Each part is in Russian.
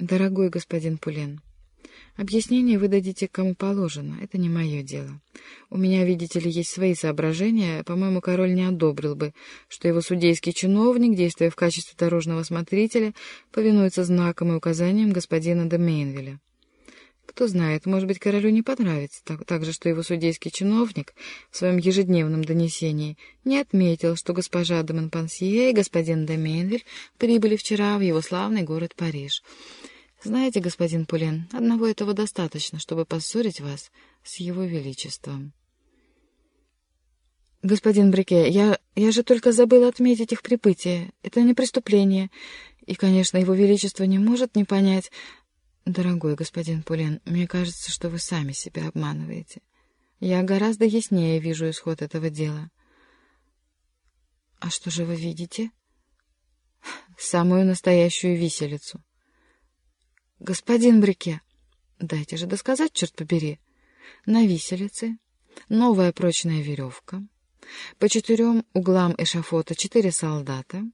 Дорогой господин Пулен, объяснение вы дадите кому положено, это не мое дело. У меня, видите ли, есть свои соображения, по-моему, король не одобрил бы, что его судейский чиновник, действуя в качестве дорожного смотрителя, повинуется знакам и указаниям господина де Мейнвилля. Кто знает, может быть, королю не понравится так, так же, что его судейский чиновник в своем ежедневном донесении не отметил, что госпожа де Монпансье и господин де Мейнвиль прибыли вчера в его славный город Париж. Знаете, господин Пулен, одного этого достаточно, чтобы поссорить вас с его величеством. Господин Брике, я, я же только забыл отметить их прибытие. Это не преступление. И, конечно, его величество не может не понять, Дорогой господин Пулен, мне кажется, что вы сами себя обманываете. Я гораздо яснее вижу исход этого дела. А что же вы видите? Самую настоящую виселицу. Господин Брике, дайте же досказать, черт побери. На виселице новая прочная веревка, по четырем углам эшафота четыре солдата,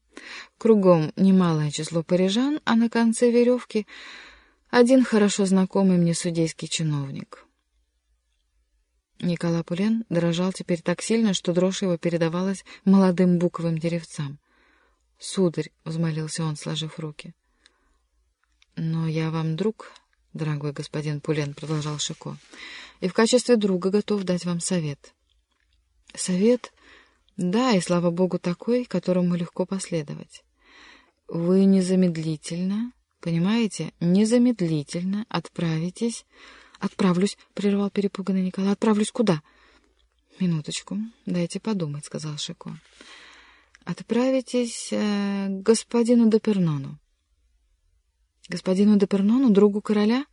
кругом немалое число парижан, а на конце веревки один хорошо знакомый мне судейский чиновник. Никола Пулен дрожал теперь так сильно, что дрожь его передавалась молодым буковым деревцам. — Сударь, — взмолился он, сложив руки. — Но я вам друг, дорогой господин Пулен, — продолжал Шико, — и в качестве друга готов дать вам совет. — Совет? Да, и, слава богу, такой, которому легко последовать. Вы незамедлительно Понимаете, незамедлительно отправитесь... Отправлюсь, — прервал перепуганный Николай. Отправлюсь куда? Минуточку, дайте подумать, — сказал Шико. Отправитесь э, к господину Депернону. Господину Депернону, другу короля?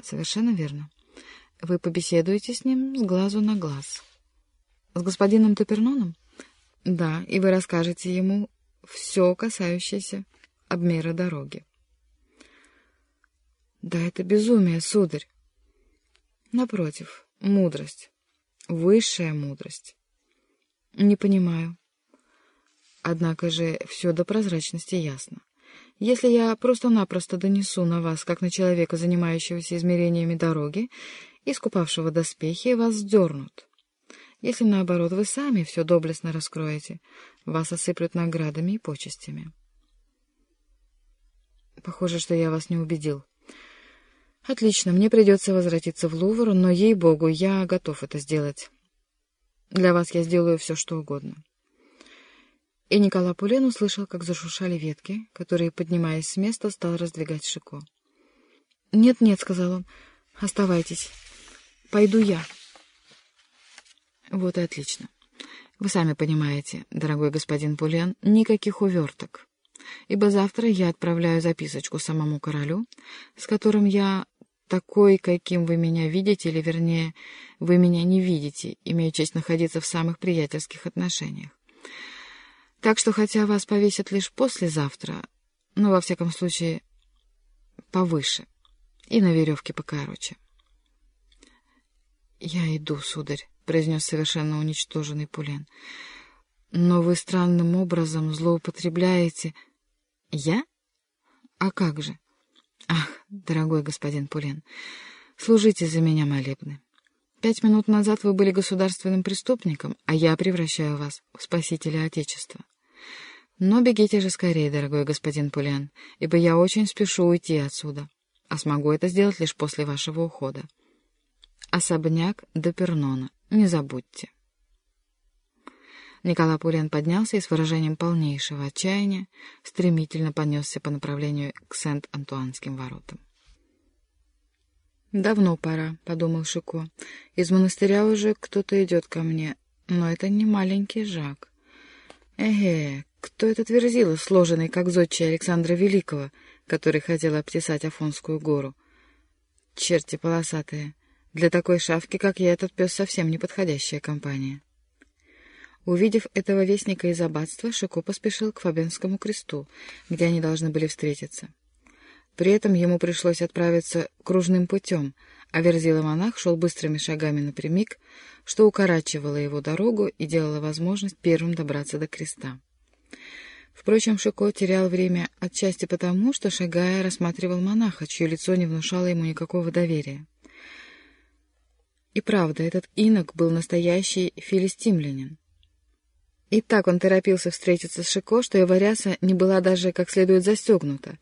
Совершенно верно. Вы побеседуете с ним с глазу на глаз. С господином Деперноном? Да, и вы расскажете ему все, касающееся обмера дороги. Да это безумие, сударь. Напротив, мудрость. Высшая мудрость. Не понимаю. Однако же все до прозрачности ясно. Если я просто-напросто донесу на вас, как на человека, занимающегося измерениями дороги, искупавшего доспехи, вас сдернут. Если, наоборот, вы сами все доблестно раскроете, вас осыплют наградами и почестями. Похоже, что я вас не убедил. Отлично, мне придется возвратиться в Лувр, но, ей-богу, я готов это сделать. Для вас я сделаю все, что угодно. И Никола Пулен услышал, как зашуршали ветки, которые, поднимаясь с места, стал раздвигать Шико. «Нет-нет», — сказал он, — «оставайтесь. Пойду я». Вот и отлично. Вы сами понимаете, дорогой господин Пулен, никаких уверток. Ибо завтра я отправляю записочку самому королю, с которым я такой, каким вы меня видите, или, вернее, вы меня не видите, имею честь находиться в самых приятельских отношениях. Так что, хотя вас повесят лишь послезавтра, но, во всяком случае, повыше и на веревке покороче. — Я иду, сударь, — произнес совершенно уничтоженный Пулен. — Но вы странным образом злоупотребляете... — Я? А как же? Дорогой господин Пулен, служите за меня молебны. Пять минут назад вы были государственным преступником, а я превращаю вас в спасителя Отечества. Но бегите же скорее, дорогой господин Пулен, ибо я очень спешу уйти отсюда, а смогу это сделать лишь после вашего ухода. Особняк до Пернона, не забудьте. Николай Пулен поднялся и с выражением полнейшего отчаяния стремительно понесся по направлению к Сент-Антуанским воротам. «Давно пора», — подумал Шико. «Из монастыря уже кто-то идет ко мне, но это не маленький Жак. Эге, кто этот верзила, сложенный, как зодчий Александра Великого, который хотел обтесать Афонскую гору? Черти полосатые. Для такой шавки, как я, этот пес совсем не подходящая компания». Увидев этого вестника из аббатства, Шико поспешил к Фабенскому кресту, где они должны были встретиться. При этом ему пришлось отправиться кружным путем, а Верзила-монах шел быстрыми шагами напрямик, что укорачивало его дорогу и делало возможность первым добраться до креста. Впрочем, Шико терял время отчасти потому, что, шагая, рассматривал монаха, чье лицо не внушало ему никакого доверия. И правда, этот инок был настоящий филистимлянин. И так он торопился встретиться с Шико, что его ряса не была даже как следует застегнута,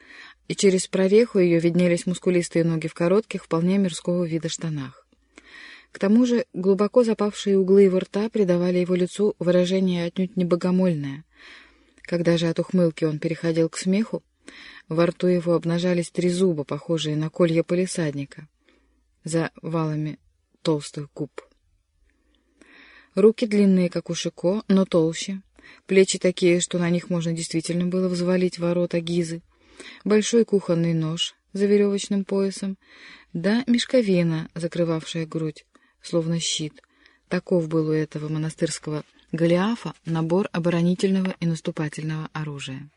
и через прореху ее виднелись мускулистые ноги в коротких, вполне мирского вида штанах. К тому же глубоко запавшие углы его рта придавали его лицу выражение отнюдь не богомольное. Когда же от ухмылки он переходил к смеху, во рту его обнажались три зуба, похожие на колья полисадника, за валами толстых губ. Руки длинные, как у Шико, но толще, плечи такие, что на них можно действительно было взвалить ворота Гизы, большой кухонный нож за веревочным поясом, да мешковина, закрывавшая грудь, словно щит. Таков был у этого монастырского Голиафа набор оборонительного и наступательного оружия.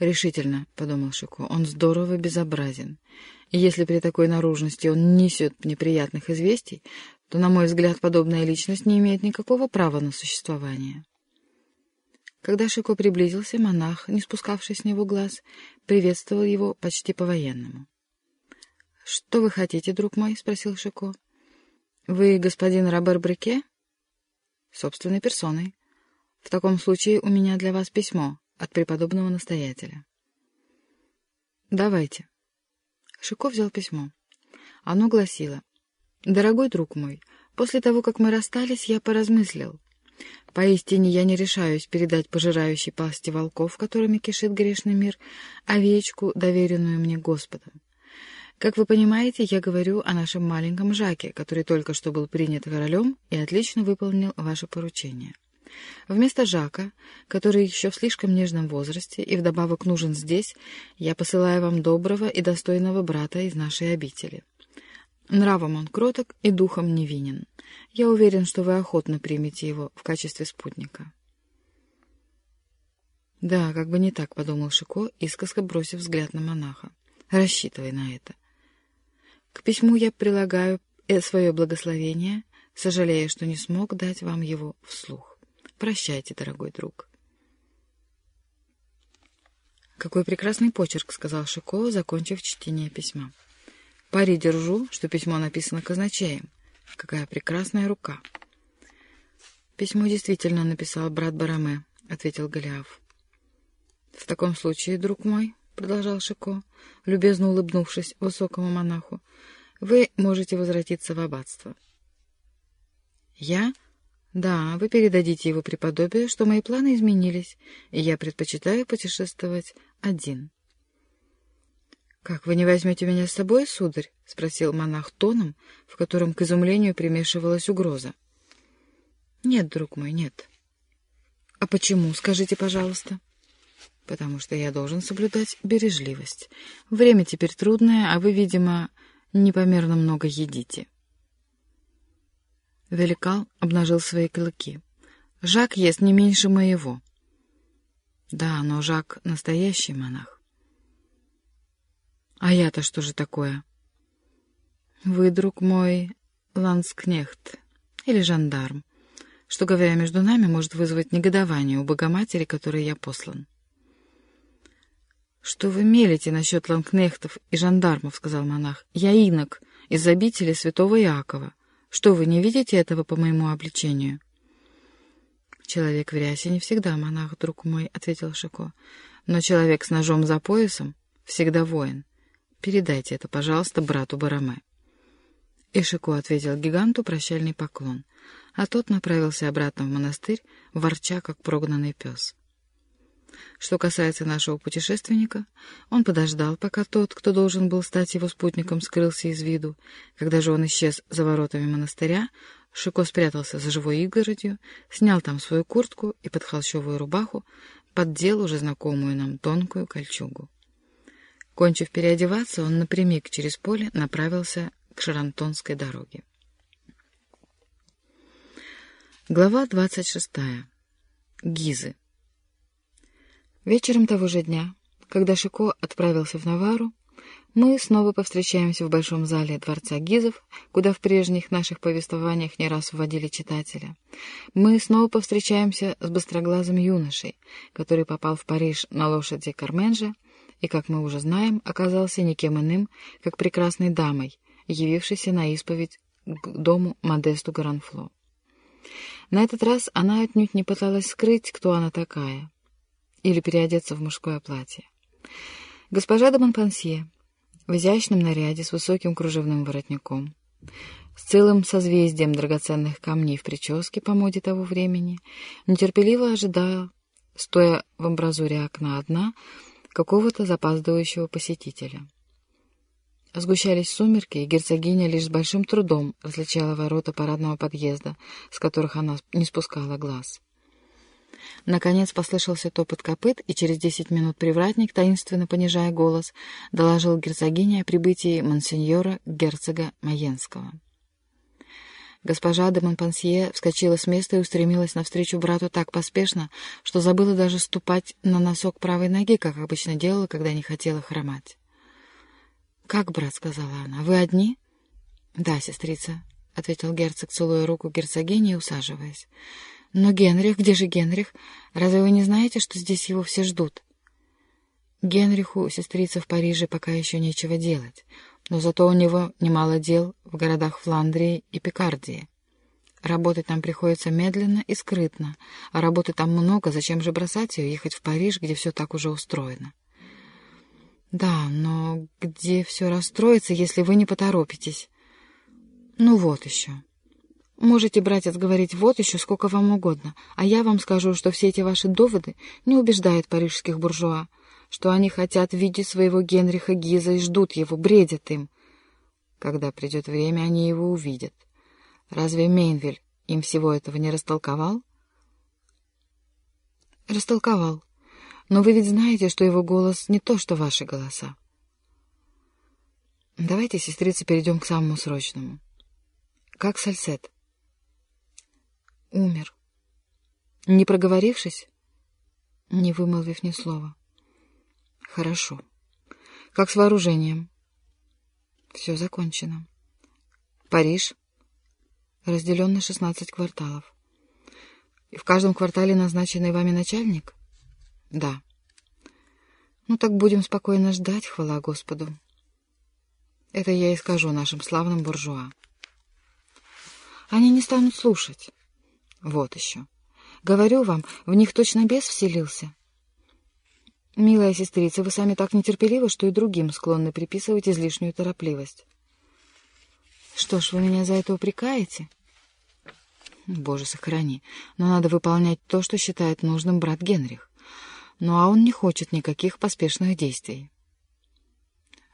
«Решительно», — подумал Шико, — «он здорово безобразен. И если при такой наружности он несет неприятных известий, то, на мой взгляд, подобная личность не имеет никакого права на существование». Когда Шико приблизился, монах, не спускавший с него глаз, приветствовал его почти по-военному. «Что вы хотите, друг мой?» — спросил Шико. «Вы господин Робер Брике?» «Собственной персоной. В таком случае у меня для вас письмо от преподобного настоятеля». «Давайте». Шико взял письмо. Оно гласило. «Дорогой друг мой, после того, как мы расстались, я поразмыслил». Поистине я не решаюсь передать пожирающей пасти волков, которыми кишит грешный мир, овечку, доверенную мне Господом. Как вы понимаете, я говорю о нашем маленьком Жаке, который только что был принят королем и отлично выполнил ваше поручение. Вместо Жака, который еще в слишком нежном возрасте и вдобавок нужен здесь, я посылаю вам доброго и достойного брата из нашей обители. Нравом он кроток и духом невинен. Я уверен, что вы охотно примете его в качестве спутника. Да, как бы не так, — подумал Шико, искоска бросив взгляд на монаха. Рассчитывай на это. К письму я прилагаю э, свое благословение, сожалея, что не смог дать вам его вслух. Прощайте, дорогой друг. «Какой прекрасный почерк», — сказал Шико, закончив чтение письма. Пари держу, что письмо написано казначеем. Какая прекрасная рука. Письмо действительно написал брат Бараме, — ответил Голиаф. В таком случае, друг мой, — продолжал Шико, любезно улыбнувшись высокому монаху, — вы можете возвратиться в аббатство. Я? Да, вы передадите его преподобию, что мои планы изменились, и я предпочитаю путешествовать один. «Как вы не возьмете меня с собой, сударь?» — спросил монах тоном, в котором к изумлению примешивалась угроза. «Нет, друг мой, нет». «А почему, скажите, пожалуйста?» «Потому что я должен соблюдать бережливость. Время теперь трудное, а вы, видимо, непомерно много едите». Великал обнажил свои клыки. «Жак ест не меньше моего». «Да, но Жак — настоящий монах». А я-то что же такое? Вы, друг мой, ланскнехт или жандарм, что, говоря между нами, может вызвать негодование у Богоматери, которой я послан. «Что вы мелите насчет ланкнехтов и жандармов?» — сказал монах. «Я инок из обители святого Иакова. Что, вы не видите этого по моему обличению?» «Человек в рясе не всегда монах, друг мой», — ответил Шико. «Но человек с ножом за поясом всегда воин. Передайте это, пожалуйста, брату Бараме. Ишико ответил гиганту прощальный поклон, а тот направился обратно в монастырь, ворча, как прогнанный пес. Что касается нашего путешественника, он подождал, пока тот, кто должен был стать его спутником, скрылся из виду. Когда же он исчез за воротами монастыря, Шико спрятался за живой изгородью, снял там свою куртку и под холщовую рубаху поддел уже знакомую нам тонкую кольчугу. Кончив переодеваться, он напрямик через поле направился к Шарантонской дороге. Глава двадцать шестая. Гизы. Вечером того же дня, когда Шико отправился в Навару, Мы снова повстречаемся в большом зале Дворца Гизов, куда в прежних наших повествованиях не раз вводили читателя. Мы снова повстречаемся с быстроглазым юношей, который попал в Париж на лошади Карменжа и, как мы уже знаем, оказался никем иным, как прекрасной дамой, явившейся на исповедь к дому Модесту Гранфло. На этот раз она отнюдь не пыталась скрыть, кто она такая, или переодеться в мужское платье. Госпожа де Монпансье в изящном наряде с высоким кружевным воротником, с целым созвездием драгоценных камней в прическе по моде того времени, нетерпеливо ожидая, стоя в амбразуре окна одна, какого-то запаздывающего посетителя. Сгущались сумерки, и герцогиня лишь с большим трудом различала ворота парадного подъезда, с которых она не спускала глаз. Наконец послышался топот копыт, и через десять минут привратник, таинственно понижая голос, доложил герцогине о прибытии монсеньора герцога Маенского. Госпожа де Монпансье вскочила с места и устремилась навстречу брату так поспешно, что забыла даже ступать на носок правой ноги, как обычно делала, когда не хотела хромать. «Как, брат?» — сказала она. «Вы одни?» «Да, сестрица», — ответил герцог, целуя руку герцогини и усаживаясь. «Но Генрих, где же Генрих? Разве вы не знаете, что здесь его все ждут?» Генриху, сестрица в Париже, пока еще нечего делать, но зато у него немало дел в городах Фландрии и Пикардии. Работать там приходится медленно и скрытно, а работы там много, зачем же бросать ее, ехать в Париж, где все так уже устроено? Да, но где все расстроится, если вы не поторопитесь? Ну вот еще. Можете, братец, говорить вот еще сколько вам угодно, а я вам скажу, что все эти ваши доводы не убеждают парижских буржуа, что они хотят видеть своего Генриха Гиза и ждут его, бредят им. Когда придет время, они его увидят. Разве Мейнвель им всего этого не растолковал? Растолковал. Но вы ведь знаете, что его голос не то, что ваши голоса. Давайте, сестрица, перейдем к самому срочному. Как Сальсет? Умер. Не проговорившись? Не вымолвив ни слова. Хорошо. Как с вооружением? Все закончено. Париж. Разделен на шестнадцать кварталов. И в каждом квартале назначенный вами начальник? Да. Ну так будем спокойно ждать, хвала Господу. Это я и скажу нашим славным буржуа. Они не станут слушать. Вот еще. Говорю вам, в них точно бес вселился. Милая сестрица, вы сами так нетерпеливы, что и другим склонны приписывать излишнюю торопливость. Что ж, вы меня за это упрекаете? Боже, сохрани. Но надо выполнять то, что считает нужным брат Генрих. Ну а он не хочет никаких поспешных действий.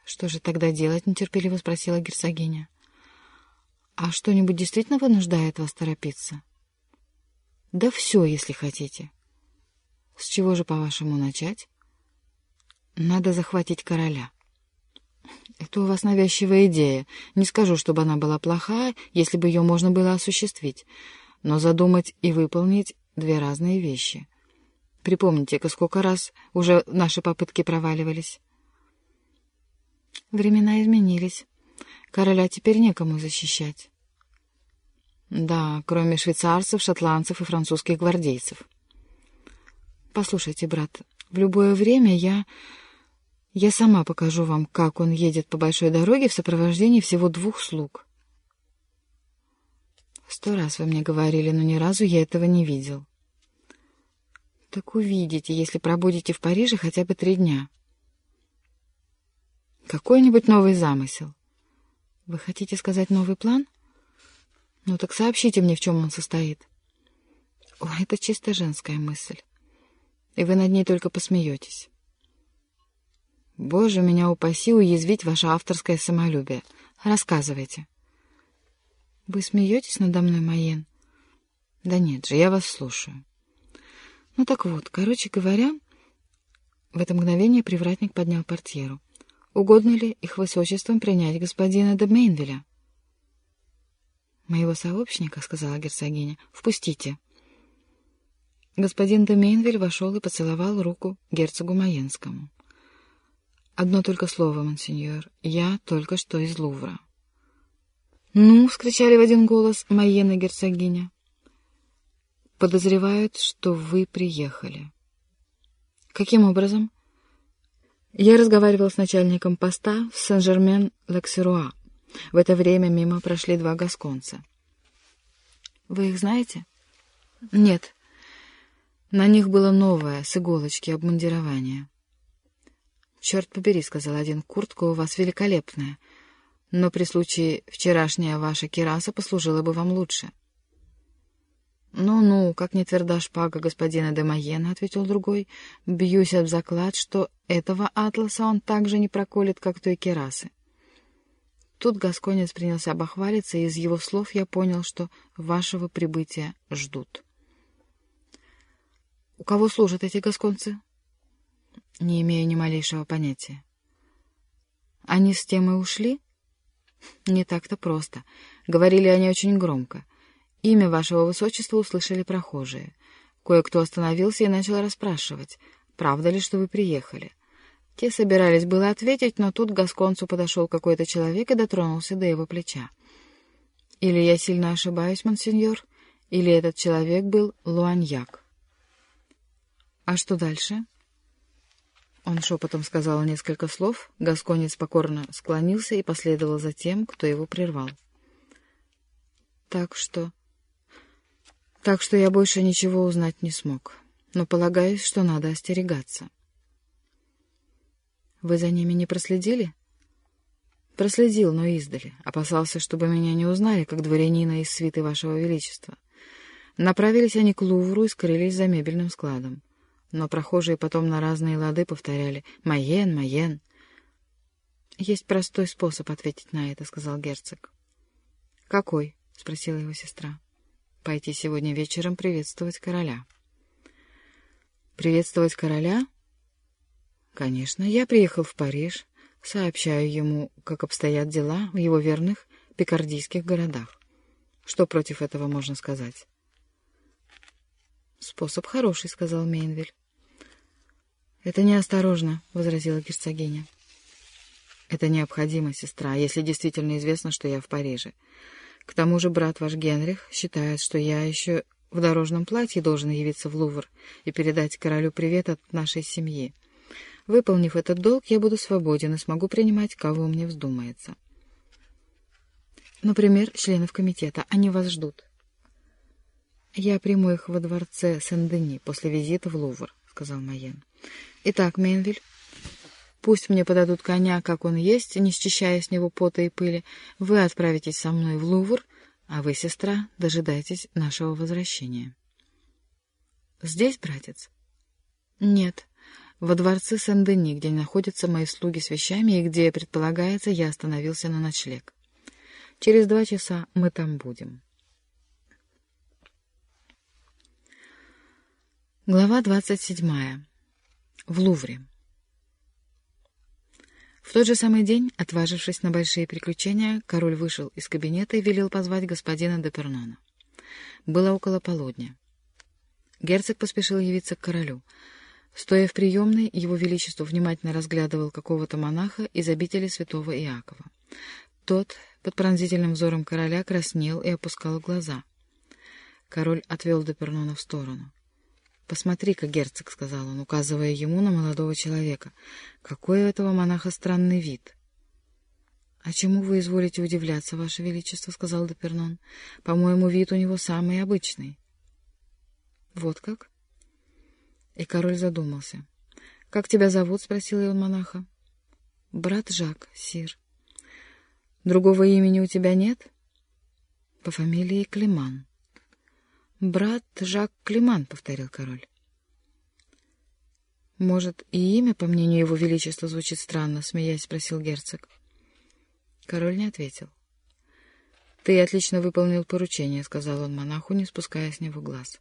Что же тогда делать, нетерпеливо спросила герцогиня. А что-нибудь действительно вынуждает вас торопиться? Да все, если хотите. С чего же, по-вашему, начать? Надо захватить короля. Это у вас навязчивая идея. Не скажу, чтобы она была плохая, если бы ее можно было осуществить. Но задумать и выполнить — две разные вещи. Припомните-ка, сколько раз уже наши попытки проваливались. Времена изменились. Короля теперь некому защищать. Да, кроме швейцарцев, шотландцев и французских гвардейцев. Послушайте, брат, в любое время я... Я сама покажу вам, как он едет по большой дороге в сопровождении всего двух слуг. Сто раз вы мне говорили, но ни разу я этого не видел. Так увидите, если пробудете в Париже хотя бы три дня. Какой-нибудь новый замысел. Вы хотите сказать новый план? Ну так сообщите мне, в чем он состоит. О, это чисто женская мысль. И вы над ней только посмеетесь. Боже, меня упаси уязвить ваше авторское самолюбие. Рассказывайте. Вы смеетесь надо мной, Майен? Да нет же, я вас слушаю. Ну так вот, короче говоря... В это мгновение привратник поднял портьеру. Угодно ли их высочеством принять господина де Мейнвеля? «Моего сообщника», — сказала герцогиня, — «впустите». Господин де Мейнвель вошел и поцеловал руку герцогу Маенскому. Одно только слово, монсеньор. Я только что из Лувра. «Ну!» — вскричали в один голос Майена герцогиня. «Подозревают, что вы приехали». «Каким образом?» Я разговаривал с начальником поста в Сен-Жермен-Лексеруа. В это время мимо прошли два гасконца. «Вы их знаете?» «Нет». На них было новое, с иголочки, обмундирование. «Черт побери», — сказал один, — «куртка у вас великолепная, но при случае вчерашняя ваша кираса послужила бы вам лучше». «Ну-ну, как не тверда шпага господина де Майена», — ответил другой, — «бьюсь об заклад, что этого атласа он так же не проколет, как той керасы». Тут Гасконец принялся обохвалиться, и из его слов я понял, что вашего прибытия ждут. «У кого служат эти гасконцы?» «Не имею ни малейшего понятия». «Они с тем и ушли?» «Не так-то просто. Говорили они очень громко. Имя вашего высочества услышали прохожие. Кое-кто остановился и начал расспрашивать, правда ли, что вы приехали. Те собирались было ответить, но тут к Гасконцу подошел какой-то человек и дотронулся до его плеча. Или я сильно ошибаюсь, монсеньор, или этот человек был Луаньяк. А что дальше? Он шепотом сказал несколько слов, Гасконец покорно склонился и последовал за тем, кто его прервал. Так что... Так что я больше ничего узнать не смог, но полагаюсь, что надо остерегаться. Вы за ними не проследили? Проследил, но издали. Опасался, чтобы меня не узнали, как дворянина из свиты вашего величества. Направились они к Лувру и скрылись за мебельным складом. Но прохожие потом на разные лады повторяли «Майен, Майен». «Есть простой способ ответить на это», — сказал герцог. «Какой?» — спросила его сестра. «Пойти сегодня вечером приветствовать короля». «Приветствовать короля?» Конечно, я приехал в Париж, сообщаю ему, как обстоят дела в его верных пикардийских городах. Что против этого можно сказать? «Способ хороший», — сказал Мейнвиль. «Это неосторожно», — возразила герцогиня. «Это необходимо, сестра, если действительно известно, что я в Париже. К тому же брат ваш Генрих считает, что я еще в дорожном платье должен явиться в Лувр и передать королю привет от нашей семьи. Выполнив этот долг, я буду свободен и смогу принимать, кого мне вздумается. Например, членов комитета. Они вас ждут. Я приму их во дворце Сен-Дени после визита в Лувр, — сказал Майен. Итак, Менвиль, пусть мне подадут коня, как он есть, не счищая с него пота и пыли. Вы отправитесь со мной в Лувр, а вы, сестра, дожидайтесь нашего возвращения. Здесь, братец? Нет во дворце Сен-Дени, где находятся мои слуги с вещами и где, предполагается, я остановился на ночлег. Через два часа мы там будем. Глава двадцать седьмая. В Лувре. В тот же самый день, отважившись на большие приключения, король вышел из кабинета и велел позвать господина де Пернона. Было около полудня. Герцог поспешил явиться к королю — Стоя в приемной, его величество внимательно разглядывал какого-то монаха из обители святого Иакова. Тот под пронзительным взором короля краснел и опускал глаза. Король отвел Депернона в сторону. «Посмотри-ка, герцог», — сказал он, указывая ему на молодого человека, — «какой у этого монаха странный вид». «А чему вы изволите удивляться, ваше величество?» — сказал Депернон. «По-моему, вид у него самый обычный». «Вот как?» И король задумался. — Как тебя зовут? — спросил он монаха. — Брат Жак, сир. — Другого имени у тебя нет? — По фамилии Климан. — Брат Жак Климан, — повторил король. — Может, и имя, по мнению его величества, звучит странно? — смеясь спросил герцог. Король не ответил. — Ты отлично выполнил поручение, — сказал он монаху, не спуская с него глаз.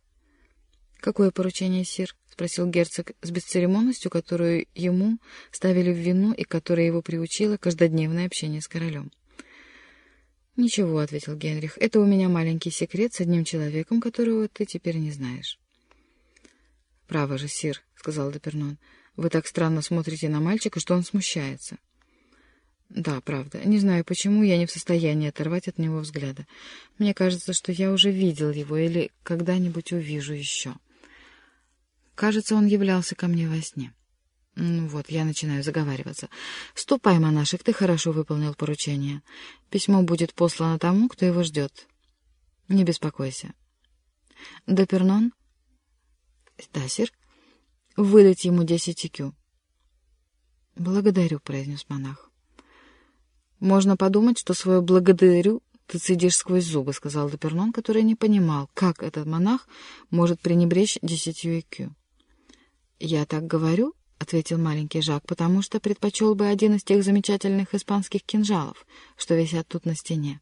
— Какое поручение, сир? — спросил герцог с бесцеремонностью, которую ему ставили в вину и которая его приучила каждодневное общение с королем. — Ничего, — ответил Генрих, — это у меня маленький секрет с одним человеком, которого ты теперь не знаешь. — Право же, сир, — сказал Депернон, — Вы так странно смотрите на мальчика, что он смущается. Да, правда. Не знаю, почему я не в состоянии оторвать от него взгляда. Мне кажется, что я уже видел его или когда-нибудь увижу еще. Кажется, он являлся ко мне во сне. Вот, я начинаю заговариваться. «Ступай, монашек, ты хорошо выполнил поручение. Письмо будет послано тому, кто его ждет. Не беспокойся». «Депернон?» «Да, сир. Выдать ему десять икю». «Благодарю», — произнес монах. «Можно подумать, что свое «благодарю» ты цедишь сквозь зубы», — сказал Депернон, который не понимал, как этот монах может пренебречь десятью икю. «Я так говорю?» — ответил маленький Жак, — потому что предпочел бы один из тех замечательных испанских кинжалов, что висят тут на стене.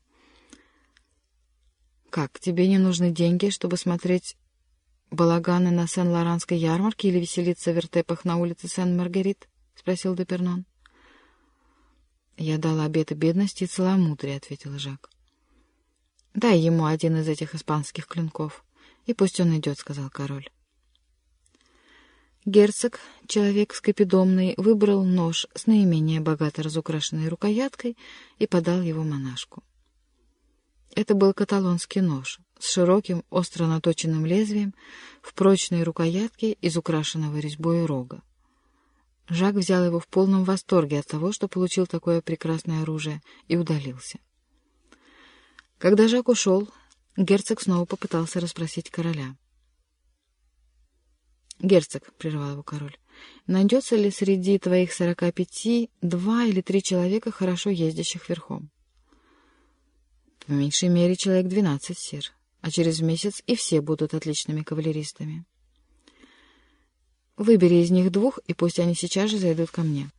«Как, тебе не нужны деньги, чтобы смотреть балаганы на Сен-Лоранской ярмарке или веселиться в вертепах на улице Сен-Маргарит?» — спросил Депернон. «Я дала обеты бедности и целомудрия», — ответил Жак. «Дай ему один из этих испанских клинков, и пусть он идет», — сказал король. Герцог, человек скопидомный, выбрал нож с наименее богато разукрашенной рукояткой и подал его монашку. Это был каталонский нож с широким, остро наточенным лезвием в прочной рукоятке из украшенного резьбой рога. Жак взял его в полном восторге от того, что получил такое прекрасное оружие, и удалился. Когда Жак ушел, герцог снова попытался расспросить короля. «Герцог», — прервал его король, — «найдется ли среди твоих сорока пяти два или три человека, хорошо ездящих верхом?» «По меньшей мере человек двенадцать, сир, а через месяц и все будут отличными кавалеристами». «Выбери из них двух, и пусть они сейчас же зайдут ко мне».